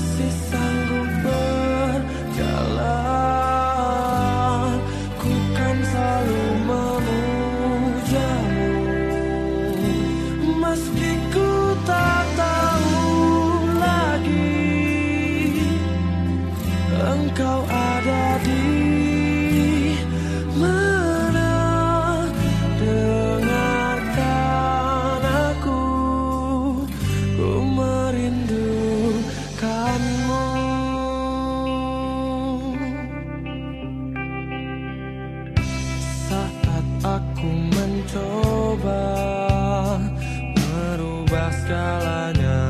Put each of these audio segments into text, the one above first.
Masih sanggup berjalan. Ku kan selalu memujamu. Meski ku tak tahu lagi engkau ada di aku mencoba merubah segala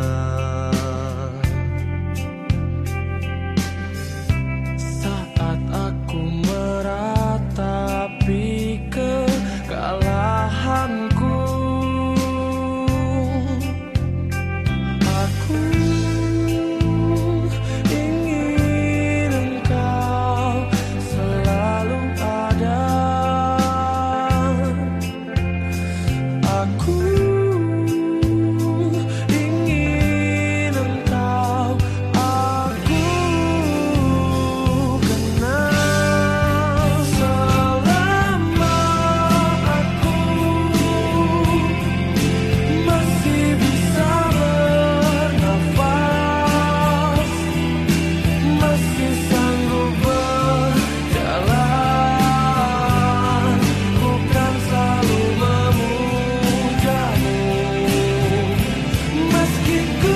Nothing good.